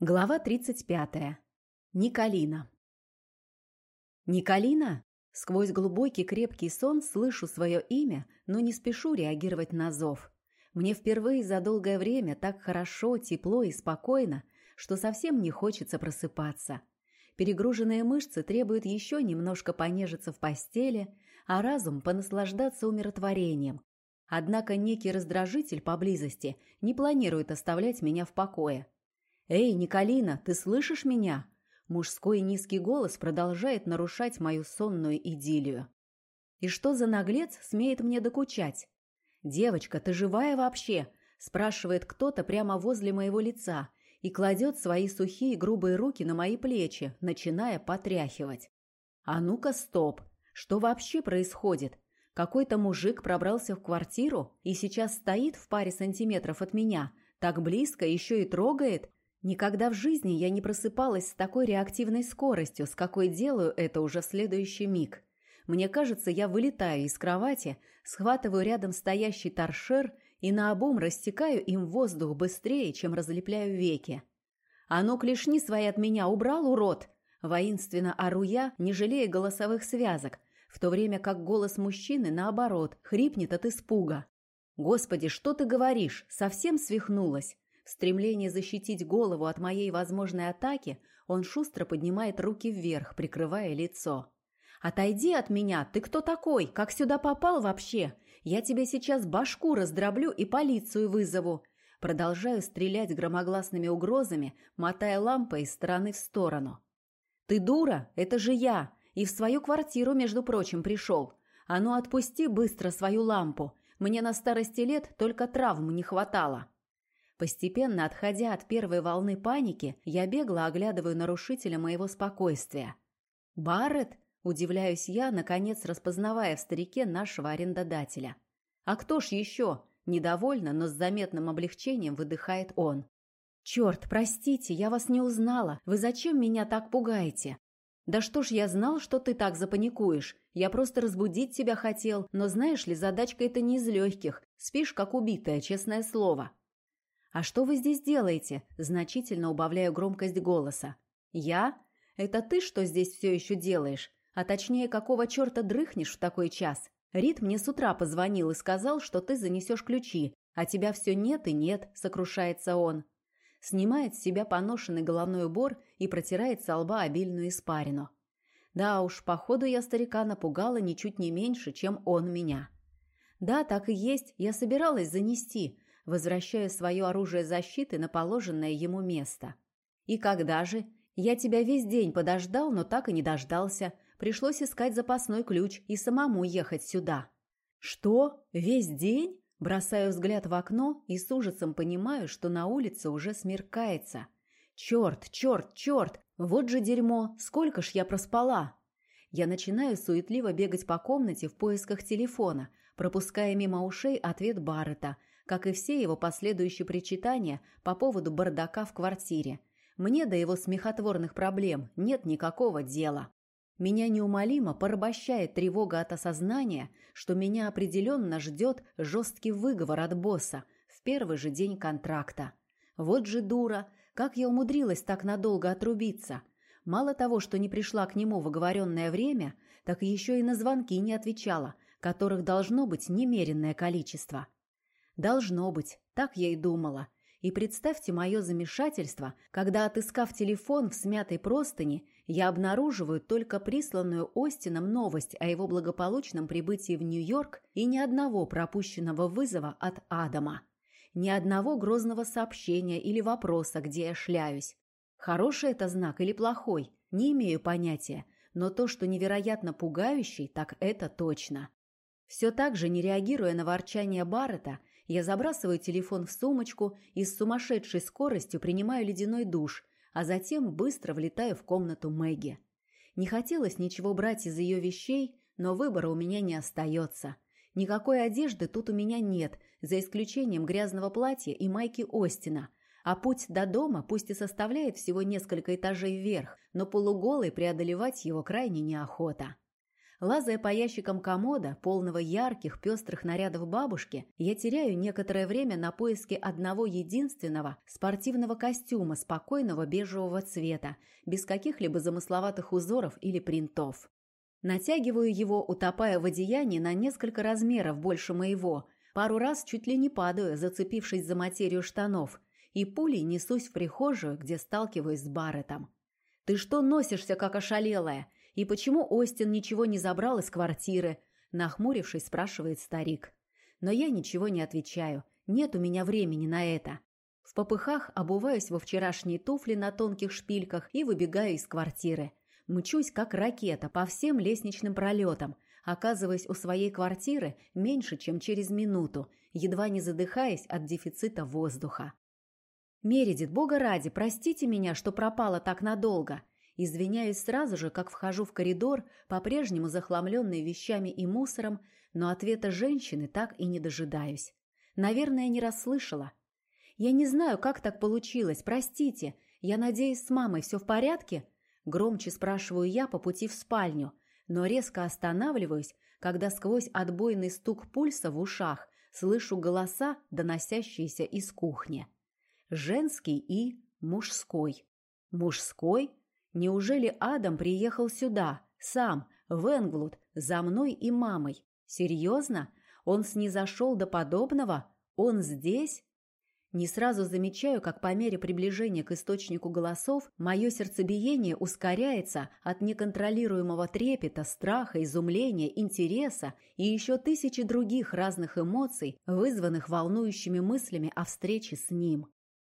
Глава 35. Николина. Николина? Сквозь глубокий крепкий сон слышу свое имя, но не спешу реагировать на зов. Мне впервые за долгое время так хорошо, тепло и спокойно, что совсем не хочется просыпаться. Перегруженные мышцы требуют еще немножко понежиться в постели, а разум понаслаждаться умиротворением. Однако некий раздражитель поблизости не планирует оставлять меня в покое – «Эй, Николина, ты слышишь меня?» Мужской низкий голос продолжает нарушать мою сонную идиллию. «И что за наглец смеет мне докучать?» «Девочка, ты живая вообще?» спрашивает кто-то прямо возле моего лица и кладет свои сухие грубые руки на мои плечи, начиная потряхивать. «А ну-ка, стоп! Что вообще происходит? Какой-то мужик пробрался в квартиру и сейчас стоит в паре сантиметров от меня, так близко еще и трогает, Никогда в жизни я не просыпалась с такой реактивной скоростью, с какой делаю это уже в следующий миг. Мне кажется, я вылетаю из кровати, схватываю рядом стоящий торшер и наобум растекаю им воздух быстрее, чем разлепляю веки. «А ну, клешни свои от меня убрал, урод!» Воинственно ору я, не жалея голосовых связок, в то время как голос мужчины, наоборот, хрипнет от испуга. «Господи, что ты говоришь? Совсем свихнулась?» В стремлении защитить голову от моей возможной атаки он шустро поднимает руки вверх, прикрывая лицо. «Отойди от меня! Ты кто такой? Как сюда попал вообще? Я тебе сейчас башку раздроблю и полицию вызову!» Продолжаю стрелять громогласными угрозами, мотая лампой из стороны в сторону. «Ты дура? Это же я! И в свою квартиру, между прочим, пришел. А ну отпусти быстро свою лампу. Мне на старости лет только травм не хватало». Постепенно отходя от первой волны паники, я бегло оглядываю нарушителя моего спокойствия. «Барретт?» – удивляюсь я, наконец распознавая в старике нашего арендодателя. «А кто ж еще?» – недовольно, но с заметным облегчением выдыхает он. «Черт, простите, я вас не узнала. Вы зачем меня так пугаете?» «Да что ж я знал, что ты так запаникуешь. Я просто разбудить тебя хотел, но знаешь ли, задачка это не из легких. Спишь, как убитая, честное слово». «А что вы здесь делаете?» – значительно убавляю громкость голоса. «Я? Это ты что здесь все еще делаешь? А точнее, какого черта дрыхнешь в такой час? Рит мне с утра позвонил и сказал, что ты занесешь ключи, а тебя все нет и нет», – сокрушается он. Снимает с себя поношенный головной убор и протирает со лба обильную испарину. Да уж, походу я старика напугала ничуть не меньше, чем он меня. Да, так и есть, я собиралась занести – возвращая свое оружие защиты на положенное ему место. «И когда же? Я тебя весь день подождал, но так и не дождался. Пришлось искать запасной ключ и самому ехать сюда». «Что? Весь день?» Бросаю взгляд в окно и с ужасом понимаю, что на улице уже смеркается. «Черт, черт, черт! Вот же дерьмо! Сколько ж я проспала!» Я начинаю суетливо бегать по комнате в поисках телефона, пропуская мимо ушей ответ Баррета – как и все его последующие причитания по поводу бардака в квартире. Мне до его смехотворных проблем нет никакого дела. Меня неумолимо порабощает тревога от осознания, что меня определенно ждет жесткий выговор от босса в первый же день контракта. Вот же дура, как я умудрилась так надолго отрубиться. Мало того, что не пришла к нему в оговоренное время, так еще и на звонки не отвечала, которых должно быть немеренное количество. Должно быть, так я и думала. И представьте мое замешательство, когда, отыскав телефон в смятой простыни, я обнаруживаю только присланную Остином новость о его благополучном прибытии в Нью-Йорк и ни одного пропущенного вызова от Адама. Ни одного грозного сообщения или вопроса, где я шляюсь. Хороший это знак или плохой, не имею понятия, но то, что невероятно пугающий, так это точно. Все так же, не реагируя на ворчание Баррета, я забрасываю телефон в сумочку и с сумасшедшей скоростью принимаю ледяной душ, а затем быстро влетаю в комнату Мэгги. Не хотелось ничего брать из ее вещей, но выбора у меня не остается. Никакой одежды тут у меня нет, за исключением грязного платья и майки Остина, а путь до дома пусть и составляет всего несколько этажей вверх, но полуголый преодолевать его крайне неохота. Лазая по ящикам комода, полного ярких, пестрых нарядов бабушки, я теряю некоторое время на поиске одного единственного спортивного костюма спокойного бежевого цвета, без каких-либо замысловатых узоров или принтов. Натягиваю его, утопая в одеянии на несколько размеров больше моего, пару раз чуть ли не падаю, зацепившись за материю штанов, и пулей несусь в прихожую, где сталкиваюсь с Барреттом. «Ты что носишься, как ошалелая? И почему Остин ничего не забрал из квартиры?» Нахмурившись, спрашивает старик. Но я ничего не отвечаю. Нет у меня времени на это. В попыхах обуваюсь во вчерашние туфли на тонких шпильках и выбегаю из квартиры. Мчусь, как ракета, по всем лестничным пролетам. Оказываясь у своей квартиры меньше, чем через минуту, едва не задыхаясь от дефицита воздуха. «Мередит, бога ради, простите меня, что пропала так надолго. Извиняюсь сразу же, как вхожу в коридор, по-прежнему захламленный вещами и мусором, но ответа женщины так и не дожидаюсь. Наверное, не расслышала. «Я не знаю, как так получилось, простите. Я надеюсь, с мамой все в порядке?» Громче спрашиваю я по пути в спальню, но резко останавливаюсь, когда сквозь отбойный стук пульса в ушах слышу голоса, доносящиеся из кухни. Женский и мужской. Мужской? Неужели Адам приехал сюда, сам, в Энглуд, за мной и мамой? Серьезно? Он снизошел до подобного? Он здесь? Не сразу замечаю, как по мере приближения к источнику голосов мое сердцебиение ускоряется от неконтролируемого трепета, страха, изумления, интереса и еще тысячи других разных эмоций, вызванных волнующими мыслями о встрече с ним.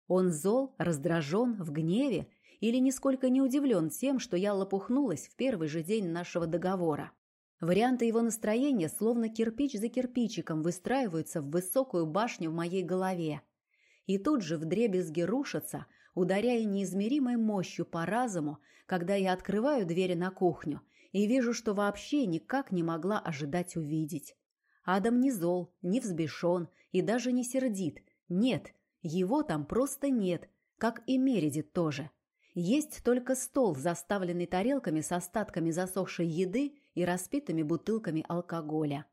Он зол, раздражен, в гневе или нисколько не удивлен тем, что я лопухнулась в первый же день нашего договора. Варианты его настроения словно кирпич за кирпичиком выстраиваются в высокую башню в моей голове. И тут же вдребезги рушатся, ударяя неизмеримой мощью по разуму, когда я открываю двери на кухню и вижу, что вообще никак не могла ожидать увидеть. Адам не зол, не взбешен и даже не сердит. Нет, его там просто нет, как и Мередит тоже. Есть только стол, заставленный тарелками с остатками засохшей еды и распитыми бутылками алкоголя.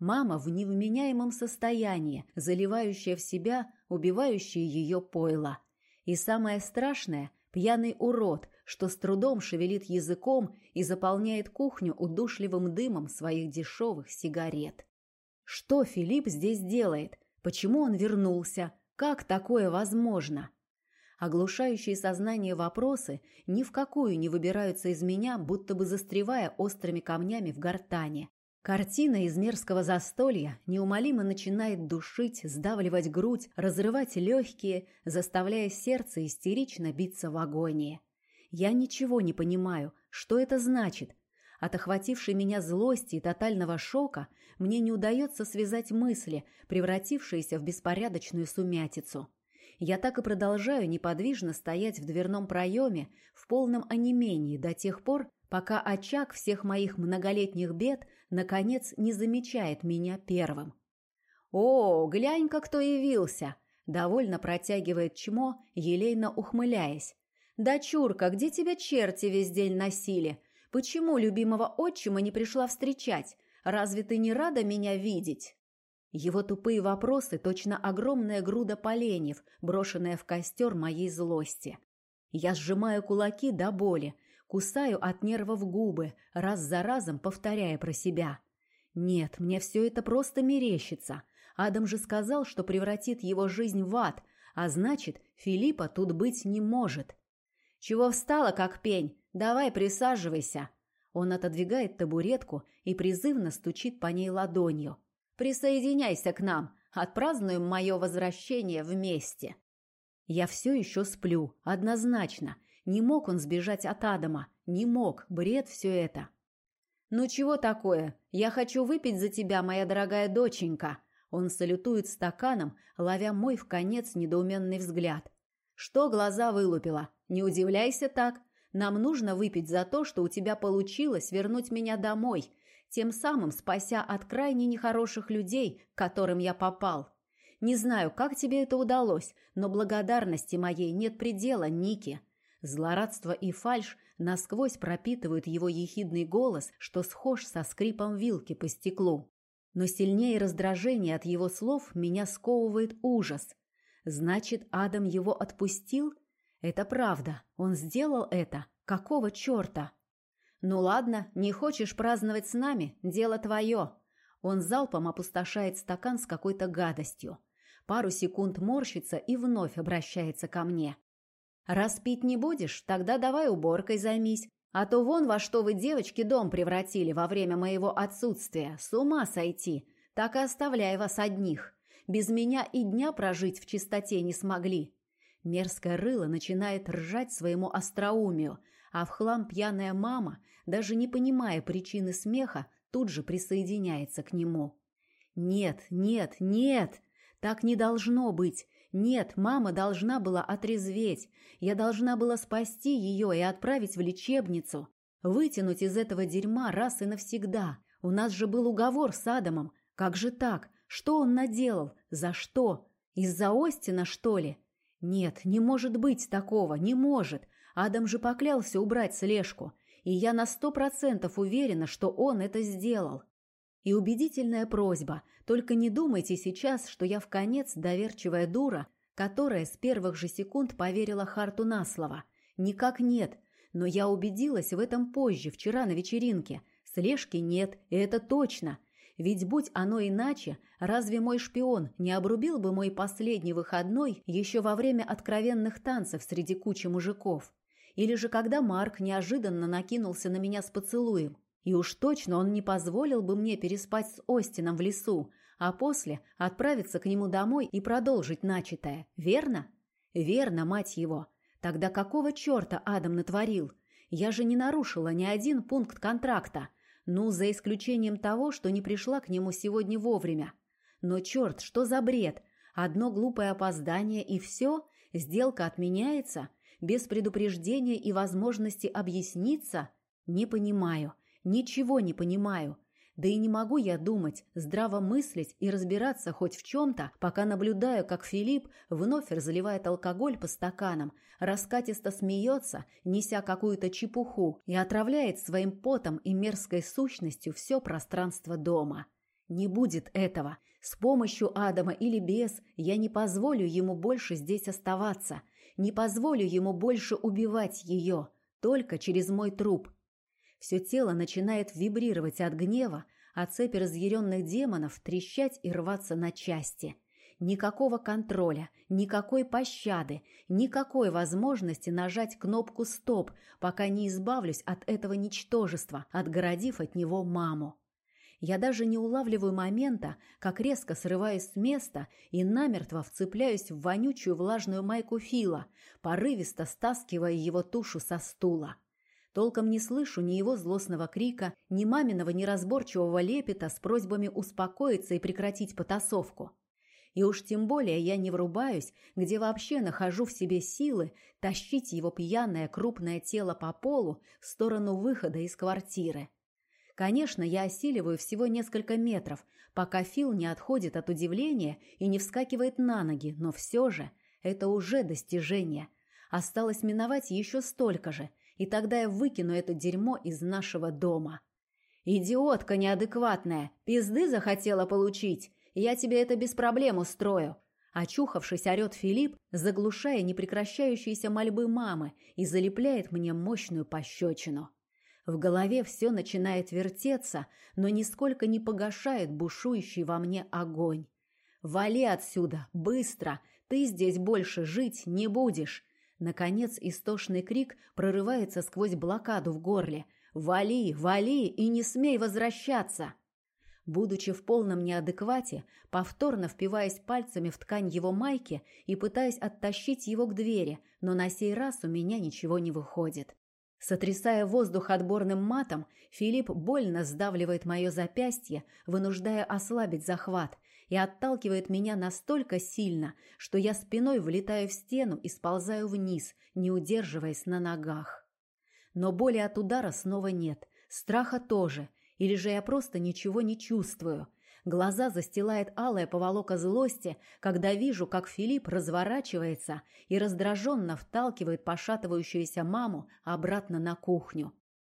Мама в невменяемом состоянии, заливающая в себя, убивающая ее пойло. И самое страшное – пьяный урод, что с трудом шевелит языком и заполняет кухню удушливым дымом своих дешевых сигарет. Что Филипп здесь делает? Почему он вернулся? Как такое возможно? Оглушающие сознание вопросы ни в какую не выбираются из меня, будто бы застревая острыми камнями в гортане. Картина из мерзкого застолья неумолимо начинает душить, сдавливать грудь, разрывать легкие, заставляя сердце истерично биться в агонии. Я ничего не понимаю, что это значит. От охватившей меня злости и тотального шока мне не удается связать мысли, превратившиеся в беспорядочную сумятицу. Я так и продолжаю неподвижно стоять в дверном проеме в полном онемении до тех пор, пока очаг всех моих многолетних бед наконец не замечает меня первым. «О, глянь-ка, кто явился!» – довольно протягивает чмо, елейно ухмыляясь. «Дочурка, где тебя черти весь день носили? Почему любимого отчима не пришла встречать? Разве ты не рада меня видеть?» Его тупые вопросы – точно огромная груда поленьев, брошенная в костер моей злости. Я сжимаю кулаки до боли, кусаю от нервов губы, раз за разом повторяя про себя. Нет, мне все это просто мерещится. Адам же сказал, что превратит его жизнь в ад, а значит, Филиппа тут быть не может. «Чего встала, как пень? Давай присаживайся!» Он отодвигает табуретку и призывно стучит по ней ладонью – Присоединяйся к нам, отпразднуем мое возвращение вместе. Я все еще сплю, однозначно. Не мог он сбежать от Адама, не мог, бред все это. «Ну чего такое? Я хочу выпить за тебя, моя дорогая доченька!» Он салютует стаканом, ловя мой в конец недоуменный взгляд. «Что глаза вылупила? Не удивляйся так. Нам нужно выпить за то, что у тебя получилось вернуть меня домой, тем самым спася от крайне нехороших людей, к которым я попал. Не знаю, как тебе это удалось, но благодарности моей нет предела, Ники. Злорадство и фальшь насквозь пропитывают его ехидный голос, что схож со скрипом вилки по стеклу. Но сильнее раздражение от его слов меня сковывает ужас. Значит, Адам его отпустил? Это правда. Он сделал это. Какого черта? Ну ладно, не хочешь праздновать с нами? Дело твое. Он залпом опустошает стакан с какой-то гадостью. Пару секунд морщится и вновь обращается ко мне. Раз пить не будешь, тогда давай уборкой займись. А то вон во что вы, девочки, дом превратили во время моего отсутствия. С ума сойти. Так и оставляй вас одних. Без меня и дня прожить в чистоте не смогли. Мерзкое рыло начинает ржать своему остроумию, а в хлам пьяная мама, даже не понимая причины смеха, тут же присоединяется к нему. «Нет, нет, нет! Так не должно быть! Нет, мама должна была отрезветь. Я должна была спасти ее и отправить в лечебницу. Вытянуть из этого дерьма раз и навсегда. У нас же был уговор с Адамом. Как же так? Что он наделал? За что? Из-за Остина, что ли? Нет, не может быть такого, не может. Адам же поклялся убрать слежку. И я на сто процентов уверена, что он это сделал. И убедительная просьба, только не думайте сейчас, что я в конец доверчивая дура, которая с первых же секунд поверила Харту на слово. Никак нет, но я убедилась в этом позже, вчера на вечеринке. Слежки нет, и это точно. Ведь будь оно иначе, разве мой шпион не обрубил бы мой последний выходной еще во время откровенных танцев среди кучи мужиков? Или же когда Марк неожиданно накинулся на меня с поцелуем? И уж точно он не позволил бы мне переспать с Остином в лесу, а после отправиться к нему домой и продолжить начатое. Верно? Верно, мать его. Тогда какого черта Адам натворил? Я же не нарушила ни один пункт контракта. Ну, за исключением того, что не пришла к нему сегодня вовремя. Но черт, что за бред? Одно глупое опоздание и все? Сделка отменяется? Без предупреждения и возможности объясниться? Не понимаю. Ничего не понимаю. Да и не могу я думать, здраво мыслить и разбираться хоть в чем-то, пока наблюдаю, как Филипп вновь разливает алкоголь по стаканам, раскатисто смеется, неся какую-то чепуху, и отравляет своим потом и мерзкой сущностью все пространство дома. Не будет этого. С помощью Адама или без я не позволю ему больше здесь оставаться. Не позволю ему больше убивать ее. Только через мой труп. Все тело начинает вибрировать от гнева, а цепи разъяренных демонов трещать и рваться на части. Никакого контроля, никакой пощады, никакой возможности нажать кнопку «Стоп», пока не избавлюсь от этого ничтожества, отгородив от него маму. Я даже не улавливаю момента, как резко срываюсь с места и намертво вцепляюсь в вонючую влажную майку Фила, порывисто стаскивая его тушу со стула. Толком не слышу ни его злостного крика, ни маминого неразборчивого лепета с просьбами успокоиться и прекратить потасовку. И уж тем более я не врубаюсь, где вообще нахожу в себе силы тащить его пьяное крупное тело по полу в сторону выхода из квартиры. Конечно, я осиливаю всего несколько метров, пока Фил не отходит от удивления и не вскакивает на ноги, но все же это уже достижение. Осталось миновать еще столько же, и тогда я выкину это дерьмо из нашего дома. Идиотка неадекватная, пизды захотела получить, я тебе это без проблем устрою. Очухавшись, орет Филипп, заглушая непрекращающиеся мольбы мамы и залепляет мне мощную пощечину. В голове все начинает вертеться, но нисколько не погашает бушующий во мне огонь. «Вали отсюда, быстро! Ты здесь больше жить не будешь! Наконец истошный крик прорывается сквозь блокаду в горле. «Вали! Вали! И не смей возвращаться!» Будучи в полном неадеквате, повторно впиваясь пальцами в ткань его майки и пытаясь оттащить его к двери, но на сей раз у меня ничего не выходит. Сотрясая воздух отборным матом, Филипп больно сдавливает мое запястье, вынуждая ослабить захват, и отталкивает меня настолько сильно, что я спиной влетаю в стену и сползаю вниз, не удерживаясь на ногах. Но боли от удара снова нет, страха тоже, или же я просто ничего не чувствую. Глаза застилает алая поволока злости, когда вижу, как Филипп разворачивается и раздраженно вталкивает пошатывающуюся маму обратно на кухню.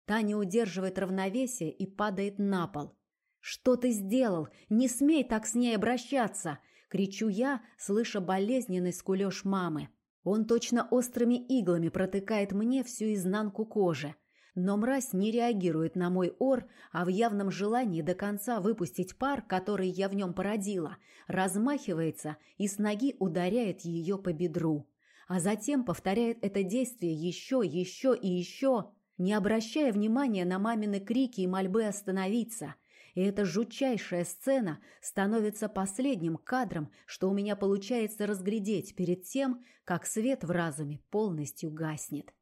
Та не удерживает равновесия и падает на пол. «Что ты сделал? Не смей так с ней обращаться!» — кричу я, слыша болезненный скулеж мамы. Он точно острыми иглами протыкает мне всю изнанку кожи. Но мразь не реагирует на мой ор, а в явном желании до конца выпустить пар, который я в нем породила, размахивается и с ноги ударяет ее по бедру. А затем повторяет это действие еще, еще и еще, не обращая внимания на мамины крики и мольбы остановиться. И эта жутчайшая сцена становится последним кадром, что у меня получается разглядеть перед тем, как свет в разуме полностью гаснет.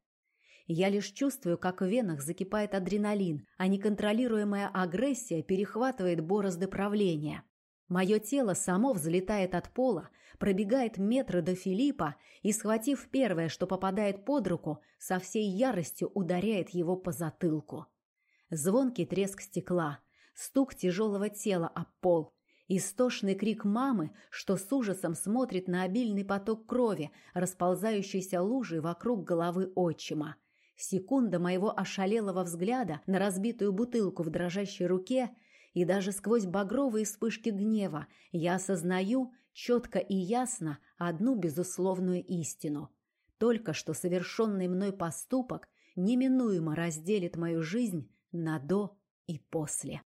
Я лишь чувствую, как в венах закипает адреналин, а неконтролируемая агрессия перехватывает борозды правления. Мое тело само взлетает от пола, пробегает метры до Филиппа и, схватив первое, что попадает под руку, со всей яростью ударяет его по затылку. Звонкий треск стекла, стук тяжелого тела об пол, истошный крик мамы, что с ужасом смотрит на обильный поток крови, расползающийся лужей вокруг головы отчима – Секунда моего ошалелого взгляда на разбитую бутылку в дрожащей руке, и даже сквозь багровые вспышки гнева я осознаю четко и ясно одну безусловную истину. Только что совершенный мной поступок неминуемо разделит мою жизнь на «до» и «после».